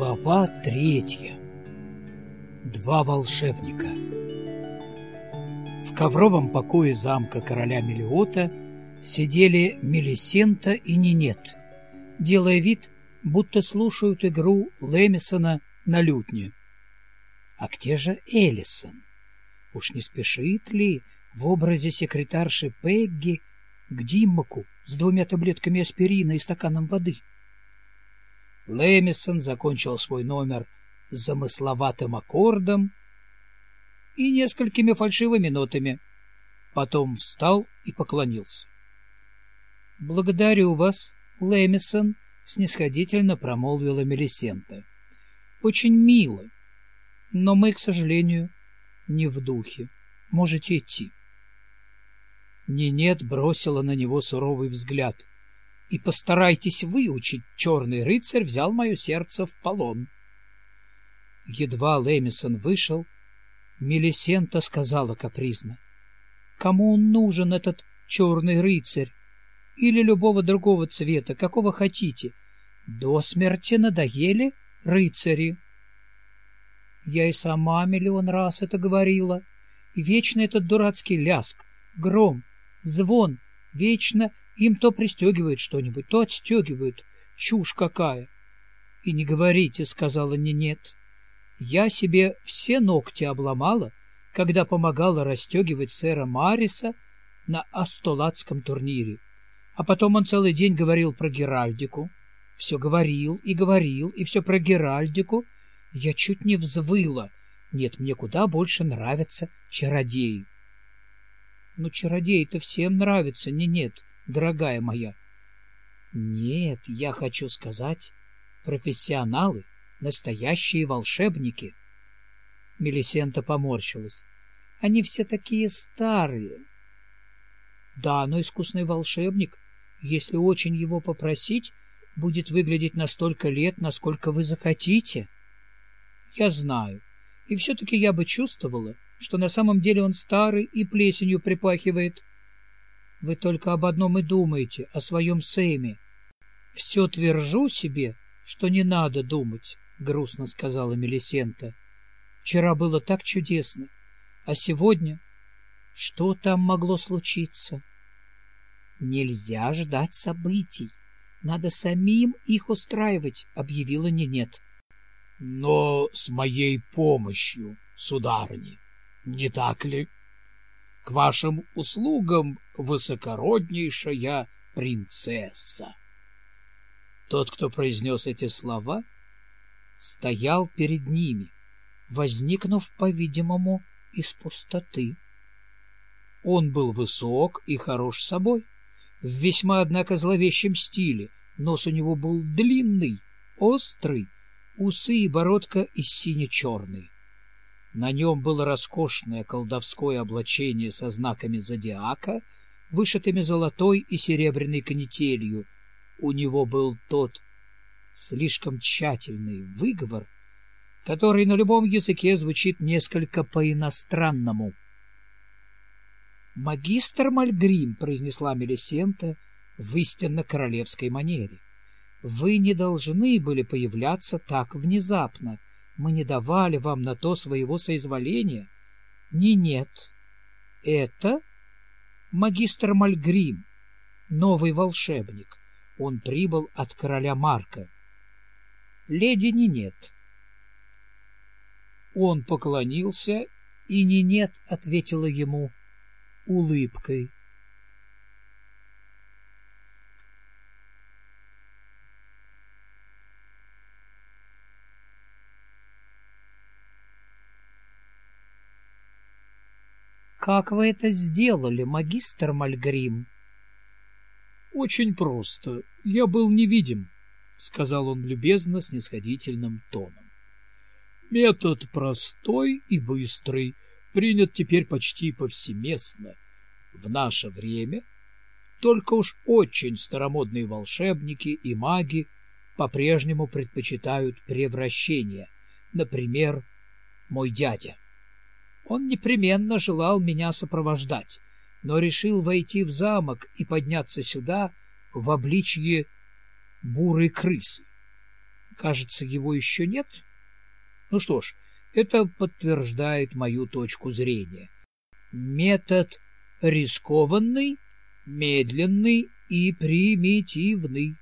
Глава третья. Два волшебника. В ковровом покое замка короля Мелиота сидели Мелисента и Нинет, делая вид, будто слушают игру Лемисона на лютне. А где же Эллисон? Уж не спешит ли в образе секретарши Пегги к Диммаку с двумя таблетками аспирина и стаканом воды? Лэмисон закончил свой номер замысловатым аккордом и несколькими фальшивыми нотами. Потом встал и поклонился. — Благодарю вас, Лэмисон, — снисходительно промолвила Мелисента. — Очень мило, но мы, к сожалению, не в духе. Можете идти. Нинет бросила на него суровый взгляд — и постарайтесь выучить, черный рыцарь взял мое сердце в полон. Едва Лэмисон вышел, Мелисента сказала капризно. — Кому он нужен, этот черный рыцарь? Или любого другого цвета, какого хотите? До смерти надоели рыцари. Я и сама миллион раз это говорила. И вечно этот дурацкий ляск, гром, звон, вечно им то пристегивают что-нибудь, то отстегивают. Чушь какая! — И не говорите, — сказала Нинет. Я себе все ногти обломала, когда помогала расстегивать сэра Мариса на астолатском турнире. А потом он целый день говорил про Геральдику. Все говорил и говорил, и все про Геральдику. Я чуть не взвыла. Нет, мне куда больше нравятся чародеи. Ну, чародеи-то всем нравятся, не нет дорогая моя. Нет, я хочу сказать, профессионалы, настоящие волшебники. Мелисента поморщилась. Они все такие старые. Да, но искусный волшебник, если очень его попросить, будет выглядеть на столько лет, насколько вы захотите. Я знаю. И все-таки я бы чувствовала, что на самом деле он старый и плесенью припахивает. Вы только об одном и думаете, о своем Сэме. — Все твержу себе, что не надо думать, — грустно сказала Мелисента. — Вчера было так чудесно, а сегодня... Что там могло случиться? — Нельзя ждать событий. Надо самим их устраивать, — объявила Нинет. — Но с моей помощью, сударыня, не так ли? — к вашим услугам, высокороднейшая принцесса. Тот, кто произнес эти слова, стоял перед ними, возникнув, по-видимому, из пустоты. Он был высок и хорош собой, в весьма, однако, зловещем стиле. Нос у него был длинный, острый, усы и бородка из сине-черные. На нем было роскошное колдовское облачение со знаками зодиака, вышитыми золотой и серебряной канителью. У него был тот слишком тщательный выговор, который на любом языке звучит несколько по-иностранному. «Магистр Мальгрим», — произнесла Мелисента в истинно королевской манере, — «вы не должны были появляться так внезапно» мы не давали вам на то своего соизволения. Не нет. Это магистр Мальгрим, новый волшебник. Он прибыл от короля Марка. Леди Нинет. Он поклонился, и Нинет ответила ему улыбкой. Как вы это сделали, магистр Мальгрим? — Очень просто. Я был невидим, — сказал он любезно снисходительным тоном. — Метод простой и быстрый, принят теперь почти повсеместно. В наше время только уж очень старомодные волшебники и маги по-прежнему предпочитают превращение. Например, мой дядя. Он непременно желал меня сопровождать, но решил войти в замок и подняться сюда в обличье бурой крысы. Кажется, его еще нет? Ну что ж, это подтверждает мою точку зрения. Метод рискованный, медленный и примитивный.